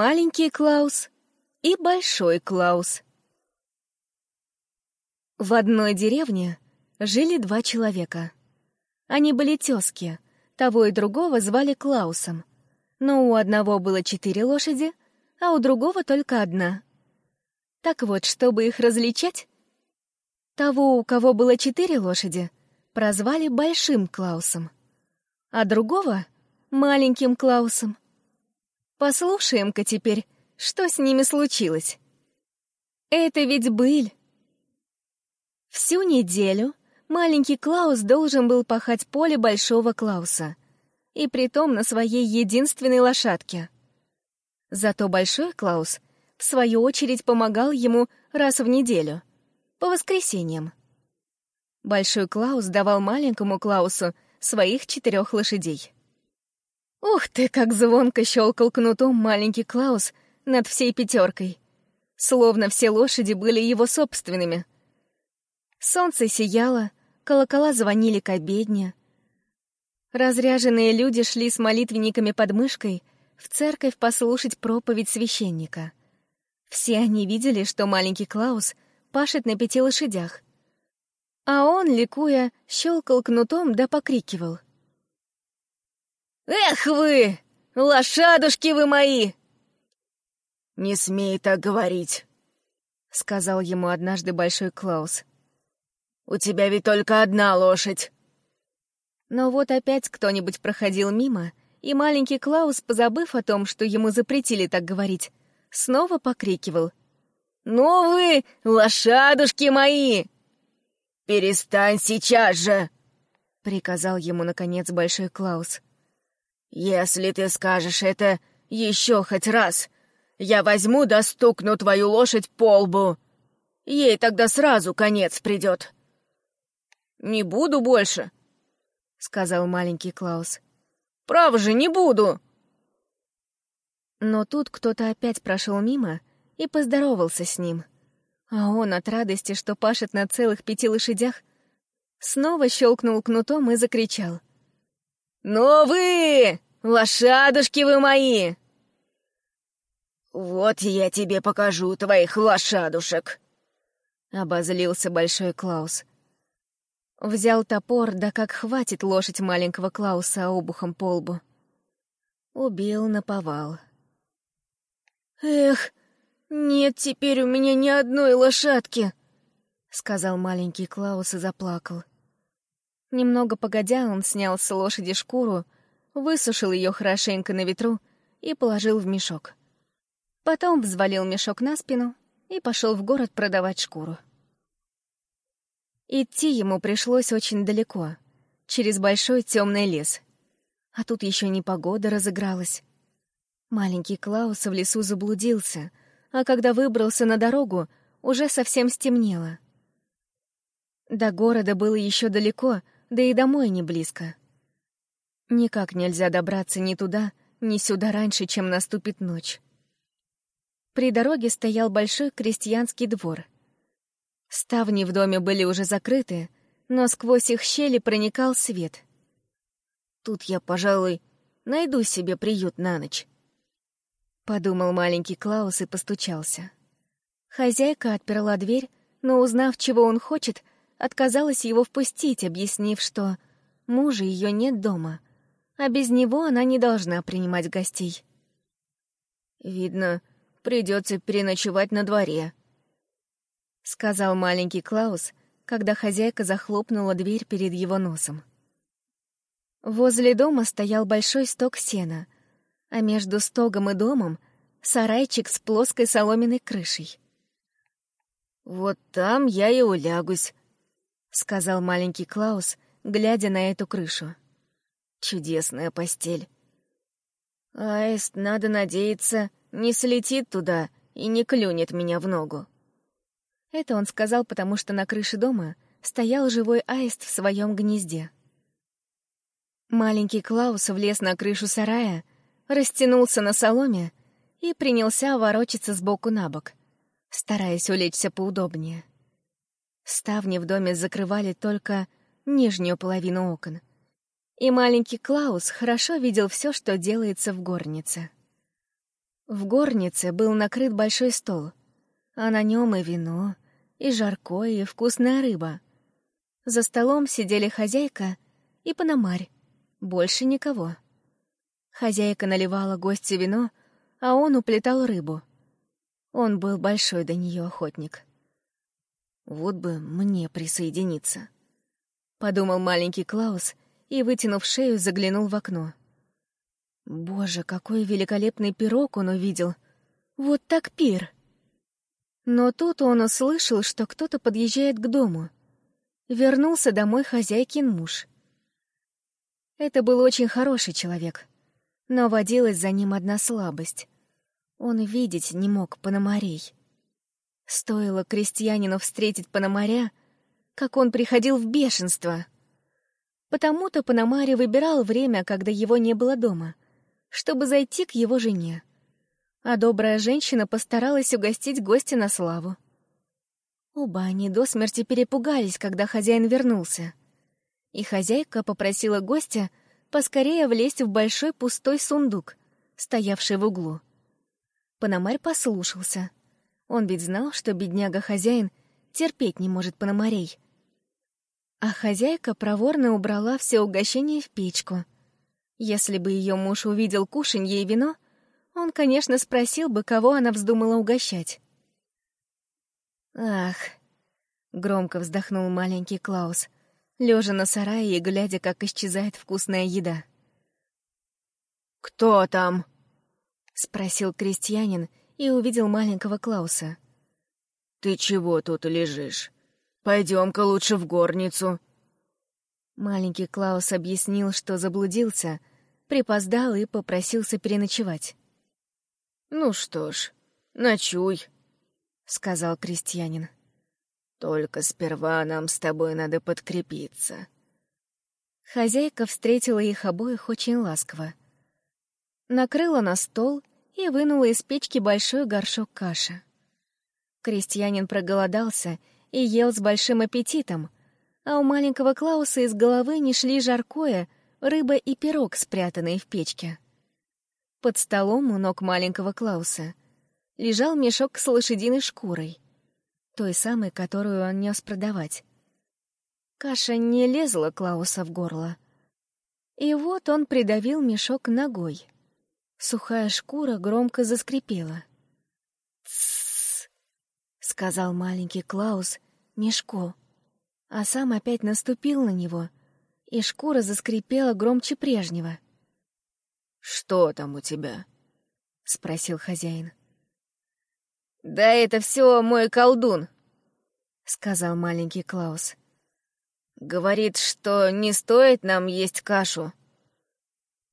Маленький Клаус и Большой Клаус. В одной деревне жили два человека. Они были тезки, того и другого звали Клаусом. Но у одного было четыре лошади, а у другого только одна. Так вот, чтобы их различать, того, у кого было четыре лошади, прозвали Большим Клаусом, а другого — Маленьким Клаусом. Послушаем-ка теперь, что с ними случилось. Это ведь быль. Всю неделю маленький Клаус должен был пахать поле Большого Клауса, и притом на своей единственной лошадке. Зато Большой Клаус, в свою очередь, помогал ему раз в неделю, по воскресеньям. Большой Клаус давал маленькому Клаусу своих четырех лошадей. Ух ты, как звонко щелкал кнутом маленький Клаус над всей пятеркой. Словно все лошади были его собственными. Солнце сияло, колокола звонили к обедне. Разряженные люди шли с молитвенниками под мышкой в церковь послушать проповедь священника. Все они видели, что маленький Клаус пашет на пяти лошадях. А он, ликуя, щелкал кнутом да покрикивал — «Эх вы! Лошадушки вы мои!» «Не смей так говорить», — сказал ему однажды Большой Клаус. «У тебя ведь только одна лошадь». Но вот опять кто-нибудь проходил мимо, и маленький Клаус, позабыв о том, что ему запретили так говорить, снова покрикивал. «Ну вы, лошадушки мои!» «Перестань сейчас же!» — приказал ему, наконец, Большой Клаус. «Если ты скажешь это еще хоть раз, я возьму да стукну твою лошадь по лбу. Ей тогда сразу конец придет». «Не буду больше», — сказал маленький Клаус. «Право же, не буду!» Но тут кто-то опять прошел мимо и поздоровался с ним. А он от радости, что пашет на целых пяти лошадях, снова щелкнул кнутом и закричал. «Ну вы! Лошадушки вы мои!» «Вот я тебе покажу твоих лошадушек!» — обозлился Большой Клаус. Взял топор, да как хватит лошадь маленького Клауса обухом по лбу. Убил наповал. «Эх, нет теперь у меня ни одной лошадки!» — сказал маленький Клаус и заплакал. Немного погодя, он снял с лошади шкуру, высушил ее хорошенько на ветру и положил в мешок. Потом взвалил мешок на спину и пошел в город продавать шкуру. Идти ему пришлось очень далеко, через большой темный лес. А тут еще непогода разыгралась. Маленький Клаус в лесу заблудился, а когда выбрался на дорогу, уже совсем стемнело. До города было еще далеко — да и домой не близко. Никак нельзя добраться ни туда, ни сюда раньше, чем наступит ночь. При дороге стоял большой крестьянский двор. Ставни в доме были уже закрыты, но сквозь их щели проникал свет. Тут я, пожалуй, найду себе приют на ночь. Подумал маленький Клаус и постучался. Хозяйка отперла дверь, но, узнав, чего он хочет, отказалась его впустить, объяснив, что мужа ее нет дома, а без него она не должна принимать гостей. «Видно, придется переночевать на дворе», — сказал маленький Клаус, когда хозяйка захлопнула дверь перед его носом. Возле дома стоял большой сток сена, а между стогом и домом — сарайчик с плоской соломенной крышей. «Вот там я и улягусь», — сказал маленький Клаус, глядя на эту крышу. «Чудесная постель. Аист, надо надеяться, не слетит туда и не клюнет меня в ногу». Это он сказал, потому что на крыше дома стоял живой аист в своем гнезде. Маленький Клаус влез на крышу сарая, растянулся на соломе и принялся ворочаться сбоку на бок, стараясь улечься поудобнее. Ставни в доме закрывали только нижнюю половину окон. И маленький Клаус хорошо видел все, что делается в горнице. В горнице был накрыт большой стол, а на нем и вино, и жаркое, и вкусная рыба. За столом сидели хозяйка и пономарь, больше никого. Хозяйка наливала гостю вино, а он уплетал рыбу. Он был большой до нее охотник. «Вот бы мне присоединиться», — подумал маленький Клаус и, вытянув шею, заглянул в окно. Боже, какой великолепный пирог он увидел! Вот так пир! Но тут он услышал, что кто-то подъезжает к дому. Вернулся домой хозяйкин муж. Это был очень хороший человек, но водилась за ним одна слабость. Он видеть не мог пономарей. Стоило крестьянину встретить пономаря, как он приходил в бешенство. Потому-то Пономарь выбирал время, когда его не было дома, чтобы зайти к его жене. А добрая женщина постаралась угостить гостя на славу. Оба они до смерти перепугались, когда хозяин вернулся. И хозяйка попросила гостя поскорее влезть в большой пустой сундук, стоявший в углу. Пономарь послушался. Он ведь знал, что бедняга-хозяин терпеть не может пономарей. А хозяйка проворно убрала все угощения в печку. Если бы ее муж увидел кушанье и вино, он, конечно, спросил бы, кого она вздумала угощать. «Ах!» — громко вздохнул маленький Клаус, лежа на сарае и глядя, как исчезает вкусная еда. «Кто там?» — спросил крестьянин и увидел маленького Клауса. «Ты чего тут лежишь? Пойдем-ка лучше в горницу». Маленький Клаус объяснил, что заблудился, припоздал и попросился переночевать. «Ну что ж, ночуй», — сказал крестьянин. «Только сперва нам с тобой надо подкрепиться». Хозяйка встретила их обоих очень ласково. Накрыла на стол и вынула из печки большой горшок каши. Крестьянин проголодался и ел с большим аппетитом, а у маленького Клауса из головы не шли жаркое, рыба и пирог, спрятанные в печке. Под столом у ног маленького Клауса лежал мешок с лошадиной шкурой, той самой, которую он нес продавать. Каша не лезла Клауса в горло. И вот он придавил мешок ногой — Сухая шкура громко заскрипела. «Тссс!» — сказал маленький Клаус мешку, а сам опять наступил на него, и шкура заскрипела громче прежнего. «Что там у тебя?» — спросил хозяин. «Да это все мой колдун», — сказал маленький Клаус. «Говорит, что не стоит нам есть кашу,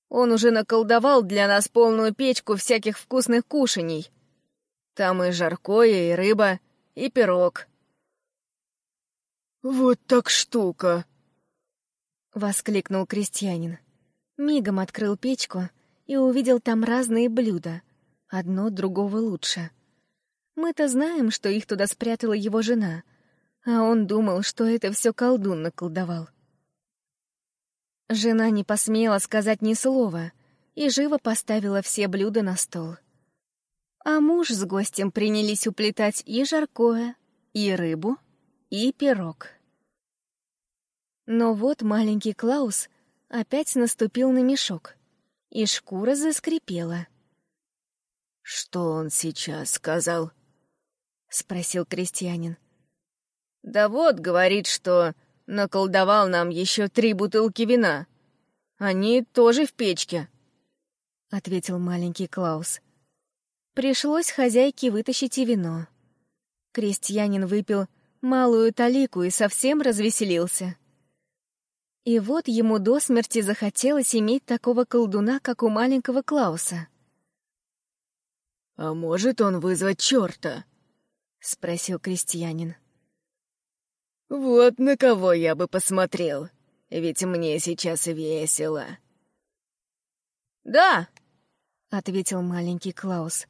он уже наколдовал для нас полную печку всяких вкусных кушаний. Там и жаркое, и рыба, и пирог. «Вот так штука!» — воскликнул крестьянин. Мигом открыл печку и увидел там разные блюда, одно другого лучше. Мы-то знаем, что их туда спрятала его жена, а он думал, что это все колдун наколдовал. Жена не посмела сказать ни слова и живо поставила все блюда на стол. А муж с гостем принялись уплетать и жаркое, и рыбу, и пирог. Но вот маленький Клаус опять наступил на мешок, и шкура заскрипела. «Что он сейчас сказал?» — спросил крестьянин. «Да вот, говорит, что наколдовал нам еще три бутылки вина. Они тоже в печке», — ответил маленький Клаус. Пришлось хозяйке вытащить и вино. Крестьянин выпил малую талику и совсем развеселился. И вот ему до смерти захотелось иметь такого колдуна, как у маленького Клауса. «А может он вызвать черта?» — спросил крестьянин. Вот на кого я бы посмотрел, ведь мне сейчас весело. «Да», — ответил маленький Клаус.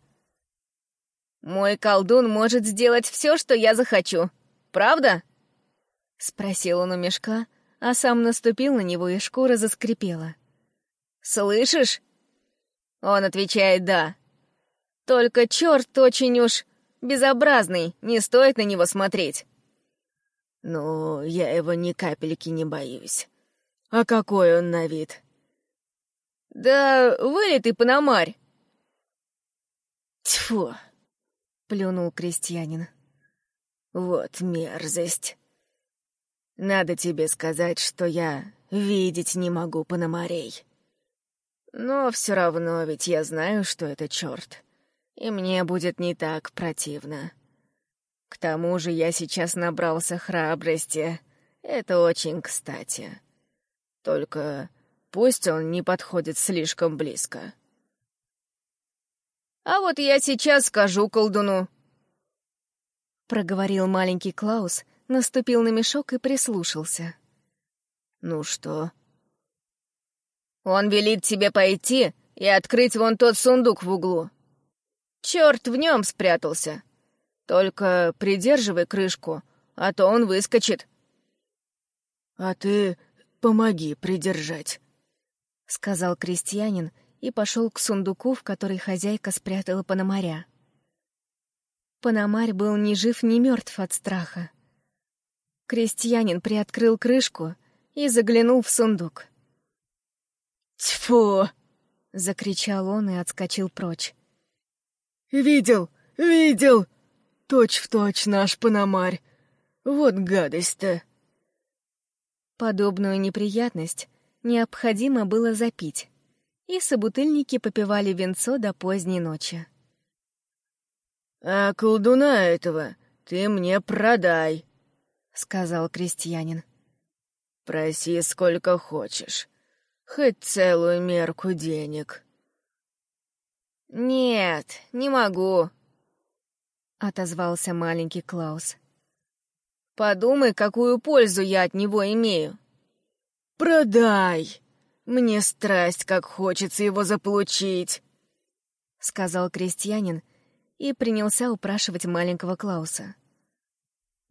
«Мой колдун может сделать все, что я захочу, правда?» — спросил он у мешка, а сам наступил на него, и шкура заскрипела. «Слышишь?» Он отвечает «да». Только черт очень уж безобразный, не стоит на него смотреть. Ну, я его ни капельки не боюсь. А какой он на вид? Да вылитый пономарь. Тьфу! Плюнул крестьянин. Вот мерзость. Надо тебе сказать, что я видеть не могу пономарей. Но все равно ведь я знаю, что это черт, и мне будет не так противно. К тому же я сейчас набрался храбрости. Это очень кстати. Только пусть он не подходит слишком близко. «А вот я сейчас скажу колдуну», — проговорил маленький Клаус, наступил на мешок и прислушался. «Ну что?» «Он велит тебе пойти и открыть вон тот сундук в углу. Черт в нем спрятался. Только придерживай крышку, а то он выскочит». «А ты помоги придержать», — сказал крестьянин и пошел к сундуку, в который хозяйка спрятала Пономаря. Пономарь был ни жив, ни мертв от страха. Крестьянин приоткрыл крышку и заглянул в сундук. «Тьфу!» — закричал он и отскочил прочь. «Видел, видел! Точь в точь наш Пономарь! Вот гадость-то!» Подобную неприятность необходимо было запить, и собутыльники попивали венцо до поздней ночи. «А колдуна этого ты мне продай», — сказал крестьянин. «Проси сколько хочешь, хоть целую мерку денег». «Нет, не могу», — отозвался маленький Клаус. «Подумай, какую пользу я от него имею». «Продай! Мне страсть, как хочется его заполучить!» — сказал крестьянин и принялся упрашивать маленького Клауса.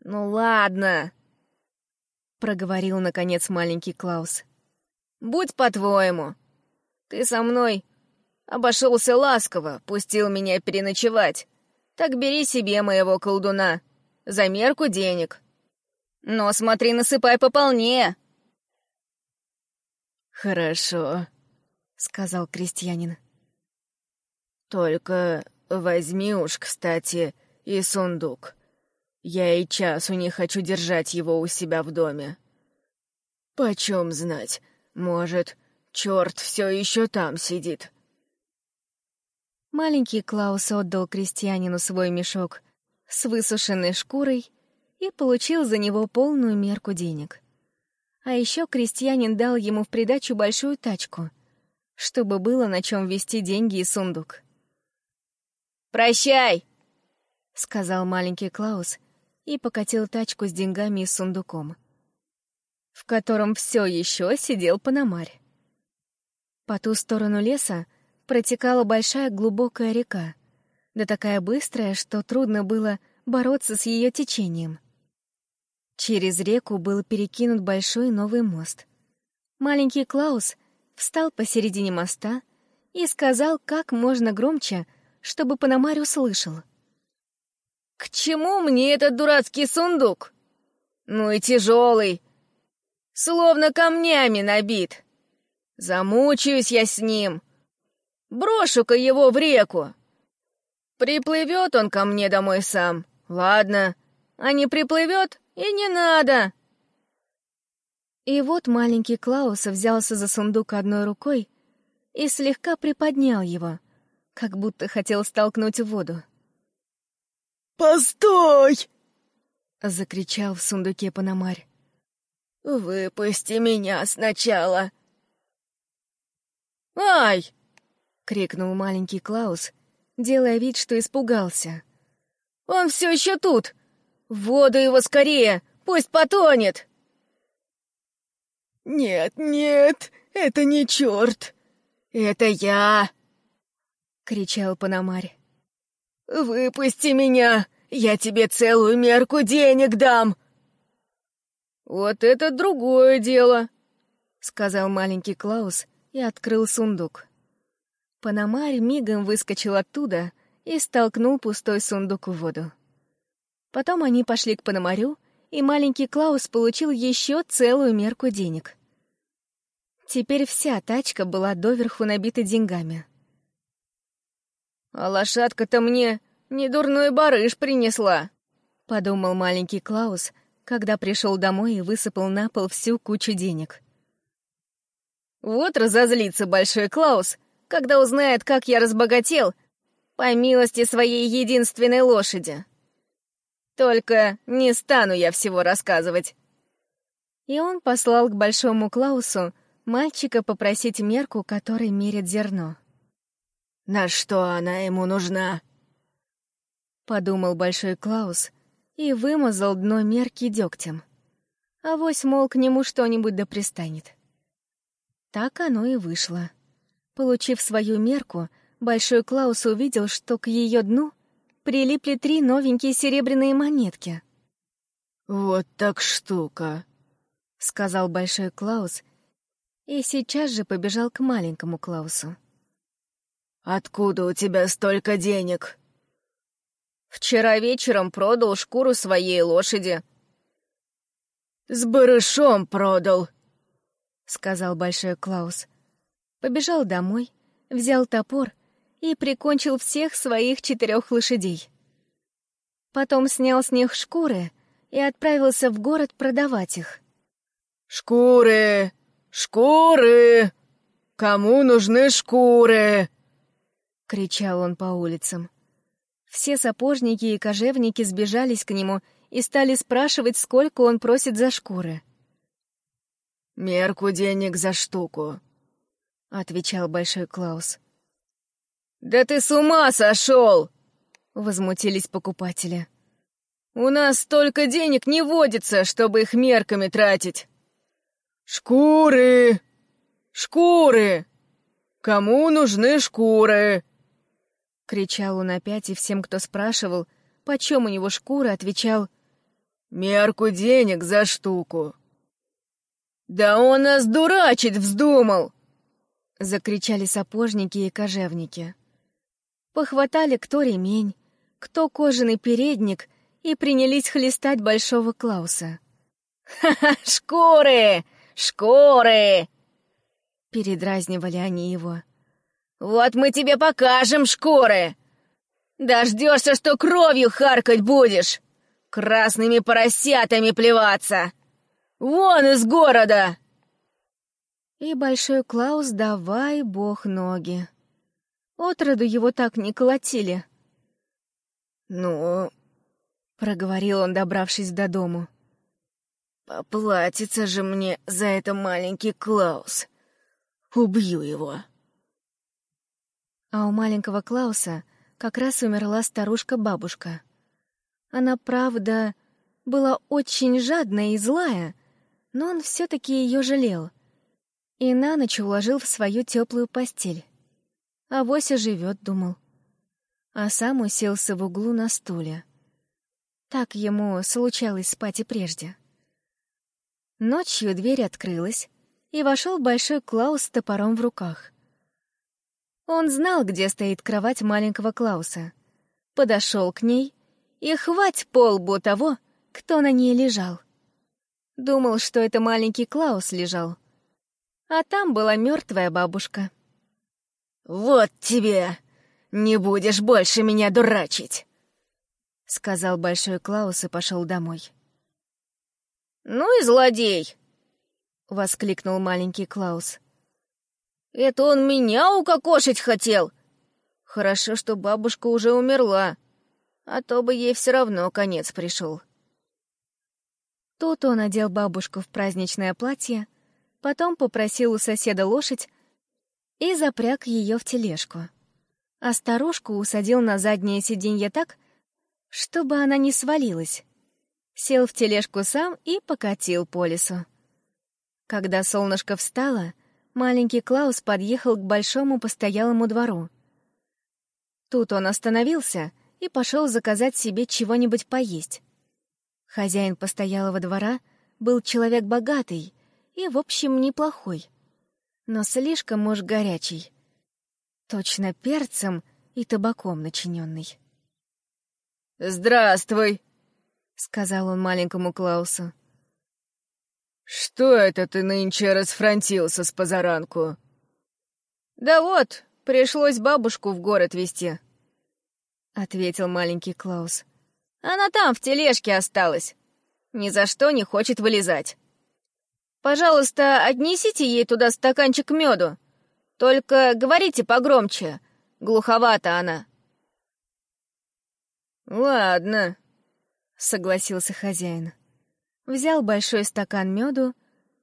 «Ну ладно», — проговорил, наконец, маленький Клаус. «Будь по-твоему. Ты со мной обошелся ласково, пустил меня переночевать. Так бери себе моего колдуна, за мерку денег. Но смотри, насыпай пополнее». «Хорошо», — сказал крестьянин. «Только возьми уж, кстати, и сундук. Я и часу не хочу держать его у себя в доме. Почем знать, может, черт все еще там сидит». Маленький Клаус отдал крестьянину свой мешок с высушенной шкурой и получил за него полную мерку денег. А еще крестьянин дал ему в придачу большую тачку, чтобы было на чем вести деньги и сундук. «Прощай!» — сказал маленький Клаус и покатил тачку с деньгами и сундуком, в котором все еще сидел Пономарь. По ту сторону леса протекала большая глубокая река, да такая быстрая, что трудно было бороться с ее течением. Через реку был перекинут большой новый мост. Маленький Клаус встал посередине моста и сказал как можно громче, чтобы Пономарь услышал. «К чему мне этот дурацкий сундук? Ну и тяжелый, словно камнями набит. Замучаюсь я с ним. Брошу-ка его в реку. Приплывет он ко мне домой сам, ладно, а не приплывет, и не надо!» И вот маленький Клаус взялся за сундук одной рукой и слегка приподнял его, как будто хотел столкнуть в воду. «Постой!» — закричал в сундуке Пономарь. «Выпусти меня сначала!» «Ай!» — крикнул маленький Клаус, делая вид, что испугался. «Он все еще тут! Воду его скорее! Пусть потонет!» «Нет, нет, это не черт! Это я!» — кричал Пономарь. «Выпусти меня! Я тебе целую мерку денег дам!» «Вот это другое дело!» — сказал маленький Клаус и открыл сундук. Пономарь мигом выскочил оттуда и столкнул пустой сундук в воду. Потом они пошли к Пономарю, и маленький Клаус получил еще целую мерку денег. Теперь вся тачка была доверху набита деньгами. «А лошадка-то мне недурной барыш принесла», — подумал маленький Клаус, когда пришел домой и высыпал на пол всю кучу денег. «Вот разозлится Большой Клаус, когда узнает, как я разбогател, по милости своей единственной лошади. Только не стану я всего рассказывать». И он послал к Большому Клаусу мальчика попросить мерку, которой мерит зерно. На что она ему нужна? Подумал Большой Клаус и вымазал дно мерки дегтем. Авось, мол, к нему что-нибудь да пристанет. Так оно и вышло. Получив свою мерку, Большой Клаус увидел, что к ее дну прилипли три новенькие серебряные монетки. «Вот так штука», — сказал Большой Клаус, и сейчас же побежал к маленькому Клаусу. «Откуда у тебя столько денег?» «Вчера вечером продал шкуру своей лошади». «С барышом продал», — сказал Большой Клаус. Побежал домой, взял топор и прикончил всех своих четырех лошадей. Потом снял с них шкуры и отправился в город продавать их. «Шкуры! Шкуры! Кому нужны шкуры?» — кричал он по улицам. Все сапожники и кожевники сбежались к нему и стали спрашивать, сколько он просит за шкуры. «Мерку денег за штуку», — отвечал Большой Клаус. «Да ты с ума сошел!» — возмутились покупатели. «У нас столько денег не водится, чтобы их мерками тратить!» «Шкуры! Шкуры! Кому нужны шкуры?» — кричал он опять, и всем, кто спрашивал, почем у него шкура, отвечал «Мерку денег за штуку». «Да он нас дурачить вздумал!» — закричали сапожники и кожевники. Похватали кто ремень, кто кожаный передник и принялись хлестать большого Клауса. «Ха-ха, шкуры! Шкуры!» Передразнивали они его. «Вот мы тебе покажем шкуры! Дождешься, что кровью харкать будешь! Красными поросятами плеваться! Вон из города!» И Большой Клаус давай бог ноги. Отроду его так не колотили. «Ну...» — проговорил он, добравшись до дому. «Поплатится же мне за это маленький Клаус. Убью его!» А у маленького Клауса как раз умерла старушка-бабушка. Она, правда, была очень жадная и злая, но он все-таки ее жалел и на ночь уложил в свою теплую постель. А Вося живет, думал. А сам уселся в углу на стуле. Так ему случалось спать и прежде. Ночью дверь открылась, и вошел большой Клаус с топором в руках. Он знал, где стоит кровать маленького Клауса. Подошел к ней и хвать полбу того, кто на ней лежал. Думал, что это маленький Клаус лежал. А там была мертвая бабушка. «Вот тебе! Не будешь больше меня дурачить!» — сказал Большой Клаус и пошел домой. «Ну и злодей!» — воскликнул маленький Клаус. Это он меня укокошить хотел. Хорошо, что бабушка уже умерла, а то бы ей все равно конец пришел. Тут он одел бабушку в праздничное платье, потом попросил у соседа лошадь и запряг ее в тележку. А старушку усадил на заднее сиденье так, чтобы она не свалилась. Сел в тележку сам и покатил по лесу. Когда солнышко встало, маленький Клаус подъехал к большому постоялому двору. Тут он остановился и пошел заказать себе чего-нибудь поесть. Хозяин постоялого двора был человек богатый и, в общем, неплохой, но слишком уж горячий. Точно перцем и табаком начиненный. «Здравствуй!» — сказал он маленькому Клаусу. «Что это ты нынче расфронтился с позаранку?» «Да вот, пришлось бабушку в город везти», — ответил маленький Клаус. «Она там, в тележке осталась. Ни за что не хочет вылезать. Пожалуйста, отнесите ей туда стаканчик меду. Только говорите погромче. Глуховата она». «Ладно», — согласился хозяин. Взял большой стакан меду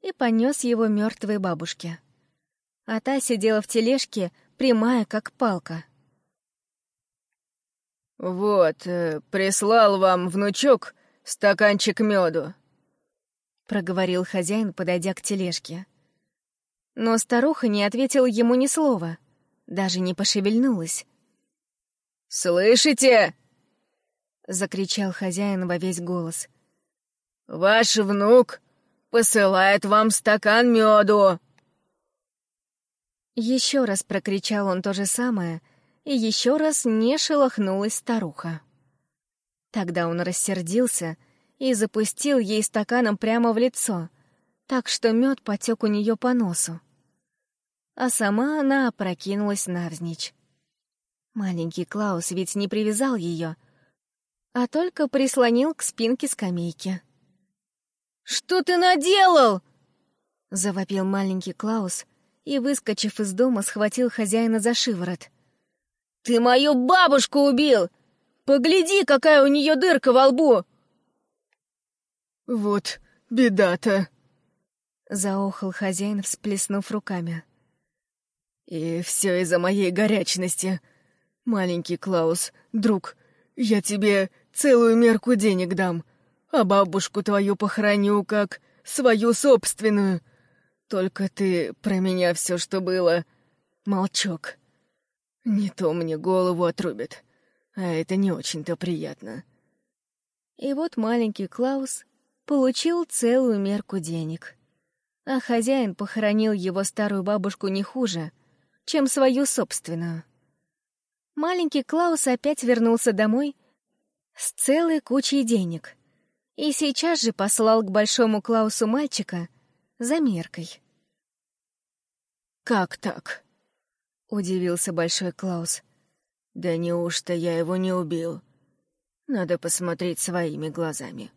и понес его мертвой бабушке. А та сидела в тележке, прямая, как палка. «Вот, э, прислал вам внучок стаканчик меду», — проговорил хозяин, подойдя к тележке. Но старуха не ответила ему ни слова, даже не пошевельнулась. «Слышите?» — закричал хозяин во весь голос. «Ваш внук посылает вам стакан меду!» Еще раз прокричал он то же самое, и еще раз не шелохнулась старуха. Тогда он рассердился и запустил ей стаканом прямо в лицо, так что мед потек у нее по носу. А сама она опрокинулась навзничь. Маленький Клаус ведь не привязал ее — а только прислонил к спинке скамейки. «Что ты наделал?» — завопил маленький Клаус и, выскочив из дома, схватил хозяина за шиворот. «Ты мою бабушку убил! Погляди, какая у нее дырка во лбу!» «Вот беда-то!» — заохал хозяин, всплеснув руками. «И все из-за моей горячности. Маленький Клаус, друг, я тебе целую мерку денег дам, а бабушку твою похороню как свою собственную. Только ты про меня все, что было, молчок. Не то мне голову отрубят, а это не очень-то приятно. И вот маленький Клаус получил целую мерку денег. А хозяин похоронил его старую бабушку не хуже, чем свою собственную. Маленький Клаус опять вернулся домой с целой кучей денег. И сейчас же послал к большому Клаусу мальчика за меркой. «Как так?» — удивился большой Клаус. «Да неужто я его не убил? Надо посмотреть своими глазами».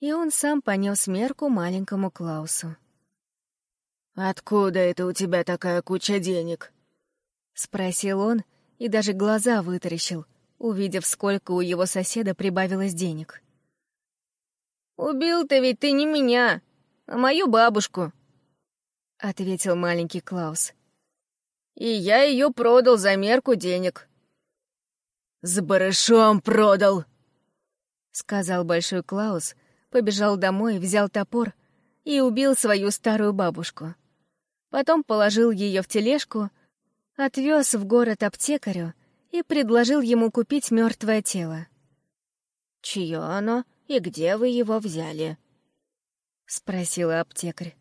И он сам понес мерку маленькому Клаусу. «Откуда это у тебя такая куча денег?» — спросил он и даже глаза вытаращил, увидев, сколько у его соседа прибавилось денег. «Убил-то ведь ты не меня, а мою бабушку», — ответил маленький Клаус. «И я ее продал за мерку денег». «С барышом продал!» — сказал большой Клаус, побежал домой, взял топор и убил свою старую бабушку. Потом положил ее в тележку, отвез в город аптекарю и предложил ему купить мертвое тело. «Чье оно и где вы его взяли?» — спросила аптекарь.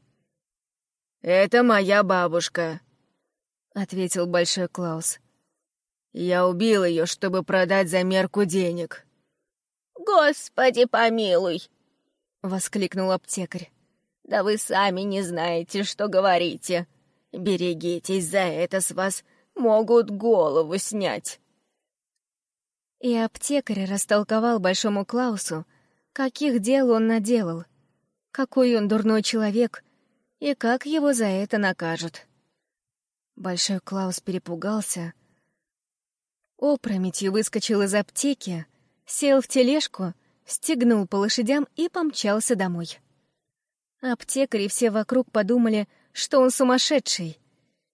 «Это моя бабушка», — ответил Большой Клаус. «Я убил ее, чтобы продать за мерку денег». «Господи помилуй!» — воскликнул аптекарь. «Да вы сами не знаете, что говорите. Берегитесь, за это с вас могут голову снять. И аптекарь растолковал Большому Клаусу, каких дел он наделал, какой он дурной человек и как его за это накажут. Большой Клаус перепугался, опрометью выскочил из аптеки, сел в тележку, стегнул по лошадям и помчался домой. Аптекари все вокруг подумали, что он сумасшедший,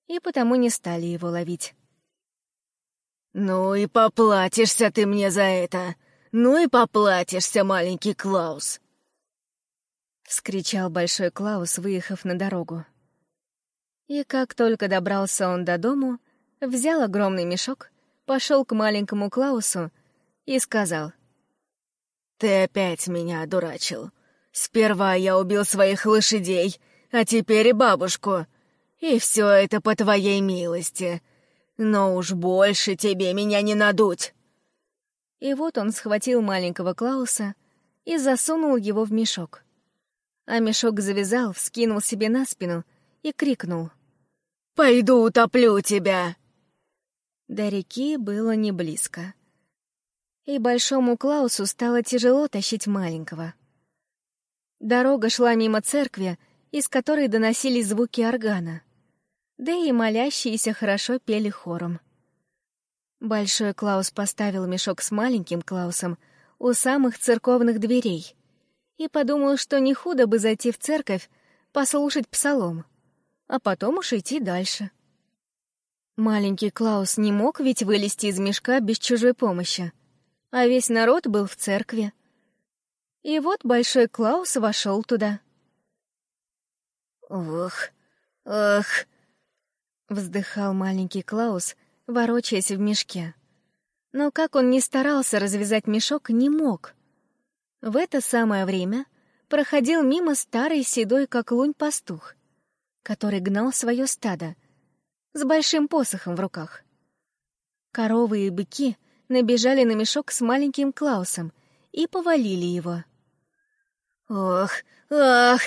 и потому не стали его ловить. «Ну и поплатишься ты мне за это! Ну и поплатишься, маленький Клаус!» Вскричал большой Клаус, выехав на дорогу. И как только добрался он до дому, взял огромный мешок, пошел к маленькому Клаусу и сказал. «Ты опять меня одурачил. Сперва я убил своих лошадей, а теперь и бабушку. И все это по твоей милости. Но уж больше тебе меня не надуть!» И вот он схватил маленького Клауса и засунул его в мешок. А мешок завязал, вскинул себе на спину и крикнул. «Пойду утоплю тебя!» До реки было не близко. И большому Клаусу стало тяжело тащить маленького. Дорога шла мимо церкви, из которой доносились звуки органа. Да и молящиеся хорошо пели хором. Большой Клаус поставил мешок с маленьким Клаусом у самых церковных дверей и подумал, что не худо бы зайти в церковь, послушать псалом, а потом уж идти дальше. Маленький Клаус не мог ведь вылезти из мешка без чужой помощи, а весь народ был в церкви. И вот Большой Клаус вошел туда. «Ох, ох!» — вздыхал маленький Клаус, ворочаясь в мешке. Но как он ни старался развязать мешок, не мог. В это самое время проходил мимо старый седой как лунь пастух, который гнал свое стадо с большим посохом в руках. Коровы и быки набежали на мешок с маленьким Клаусом и повалили его. «Ох, ах!»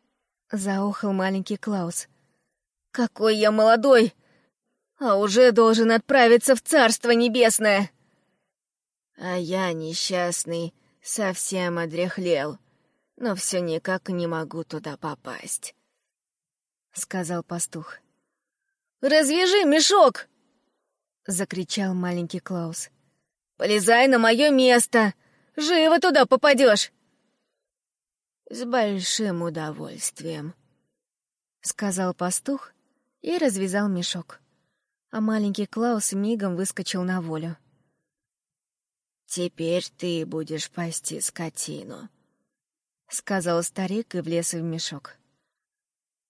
— заохал маленький Клаус. «Какой я молодой! а уже должен отправиться в Царство Небесное. А я, несчастный, совсем одряхлел, но все никак не могу туда попасть», — сказал пастух. «Развяжи мешок!» — закричал маленький Клаус. «Полезай на мое место! Живо туда попадешь!» «С большим удовольствием», — сказал пастух и развязал мешок а маленький Клаус мигом выскочил на волю. «Теперь ты будешь пасти скотину», — сказал старик и влез в мешок.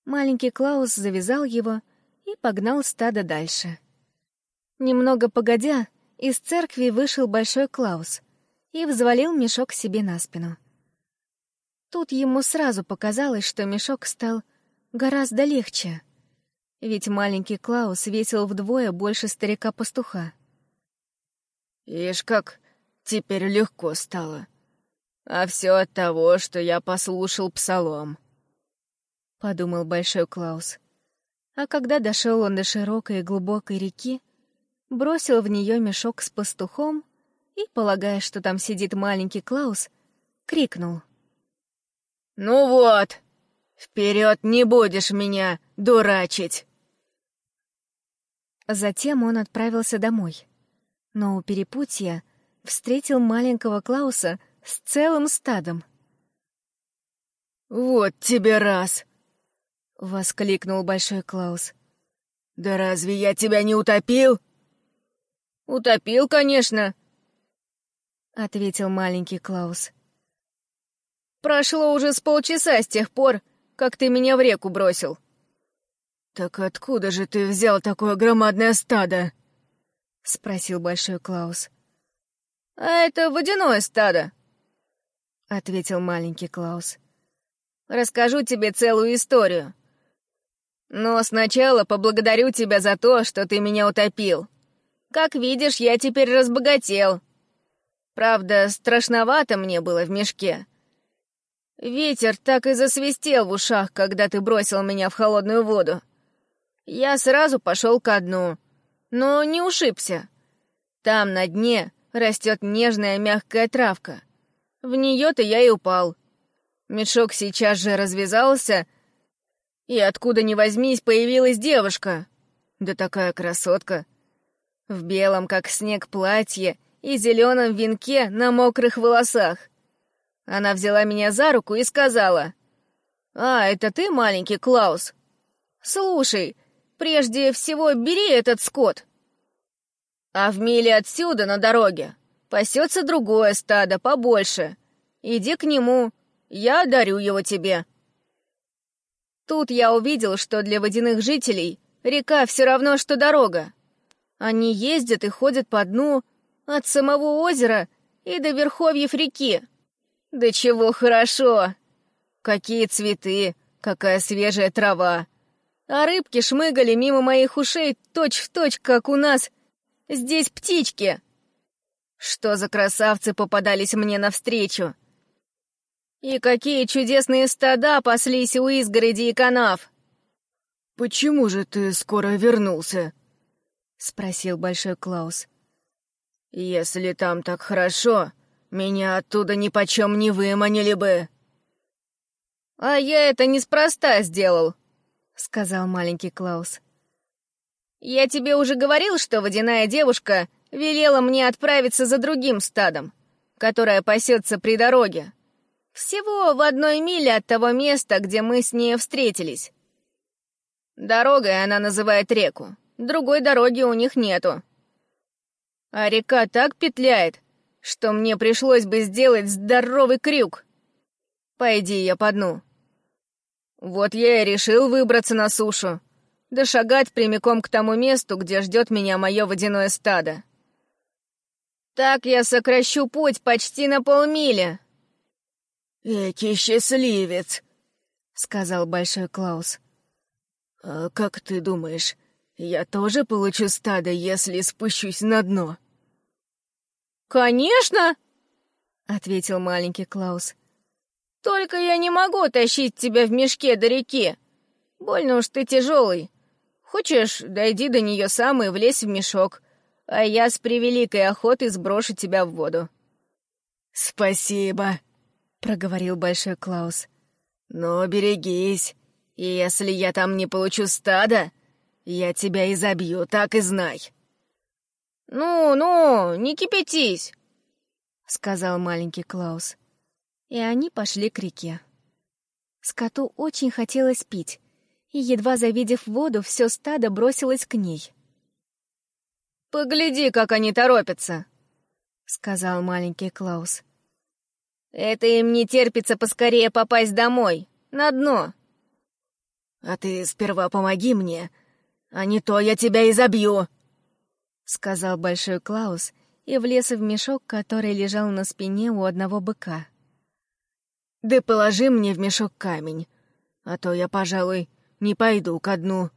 Маленький Клаус завязал его и погнал стадо дальше. Немного погодя, из церкви вышел большой Клаус и взвалил мешок себе на спину. Тут ему сразу показалось, что мешок стал гораздо легче — ведь маленький Клаус весил вдвое больше старика-пастуха. «Ишь как, теперь легко стало. А все от того, что я послушал псалом», — подумал Большой Клаус. А когда дошел он до широкой и глубокой реки, бросил в нее мешок с пастухом и, полагая, что там сидит маленький Клаус, крикнул. «Ну вот, вперед не будешь меня дурачить!» Затем он отправился домой. Но у перепутья встретил маленького Клауса с целым стадом. «Вот тебе раз!» — воскликнул Большой Клаус. «Да разве я тебя не утопил?» «Утопил, конечно!» — ответил маленький Клаус. «Прошло уже с полчаса с тех пор, как ты меня в реку бросил». «Так откуда же ты взял такое громадное стадо?» — спросил Большой Клаус. «А это водяное стадо», — ответил маленький Клаус. «Расскажу тебе целую историю. Но сначала поблагодарю тебя за то, что ты меня утопил. Как видишь, я теперь разбогател. Правда, страшновато мне было в мешке. Ветер так и засвистел в ушах, когда ты бросил меня в холодную воду. Я сразу пошел ко дну, но не ушибся. Там на дне растет нежная мягкая травка. В нее-то я и упал. Мешок сейчас же развязался, и откуда ни возьмись появилась девушка. Да такая красотка. В белом, как снег, платье и зеленом венке на мокрых волосах. Она взяла меня за руку и сказала, «А, это ты, маленький Клаус? Слушай, Прежде всего бери этот скот. А в миле отсюда, на дороге, пасется другое стадо, побольше. Иди к нему, я дарю его тебе. Тут я увидел, что для водяных жителей река все равно, что дорога. Они ездят и ходят по дну от самого озера и до верховьев реки. Да чего хорошо! Какие цветы, какая свежая трава! А рыбки шмыгали мимо моих ушей точь-в-точь, точь, как у нас здесь птички. Что за красавцы попадались мне навстречу? И какие чудесные стада паслись у изгороди и канав! «Почему же ты скоро вернулся?» — спросил Большой Клаус. «Если там так хорошо, меня оттуда ни почем не выманили бы». «А я это неспроста сделал», — сказал маленький Клаус. «Я тебе уже говорил, что водяная девушка велела мне отправиться за другим стадом, которое пасется при дороге. Всего в одной миле от того места, где мы с ней встретились. Дорогой она называет реку, другой дороги у них нету. А река так петляет, что мне пришлось бы сделать здоровый крюк. Пойди я по дну. Вот я и решил выбраться на сушу, да шагать прямиком к тому месту, где ждет меня мое водяное стадо. Так я сокращу путь почти на полмили. «Эки счастливец!» — сказал Большой Клаус. «А как ты думаешь, я тоже получу стадо, если спущусь на дно?» «Конечно!» — ответил маленький Клаус. «Только я не могу тащить тебя в мешке до реки. Больно уж ты тяжелый. Хочешь, дойди до нее сам и влезь в мешок а я с превеликой охотой сброшу тебя в воду». «Спасибо», — проговорил Большой Клаус. «Но берегись, и если я там не получу стада, я тебя изобью, так и знай». «Ну-ну, не кипятись», — сказал маленький Клаус. И они пошли к реке. Скоту очень хотелось пить, и, едва завидев воду, все стадо бросилось к ней. «Погляди, как они торопятся», — сказал маленький Клаус. «Это им не терпится поскорее попасть домой, на дно». «А ты сперва помоги мне, а не то я тебя изобью», — сказал Большой Клаус и влез в мешок, который лежал на спине у одного быка. «Да положи мне в мешок камень, а то я, пожалуй, не пойду ко дну».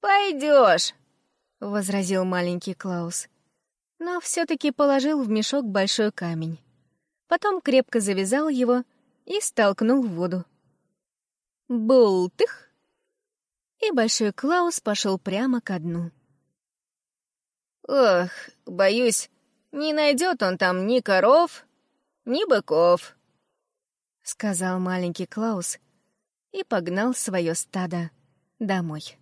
«Пойдешь», — возразил маленький Клаус. Но все-таки положил в мешок большой камень. Потом крепко завязал его и столкнул в воду. Бултых! И большой Клаус пошел прямо ко дну. «Ох, боюсь, не найдет он там ни коров, ни быков», — сказал маленький Клаус и погнал свое стадо домой.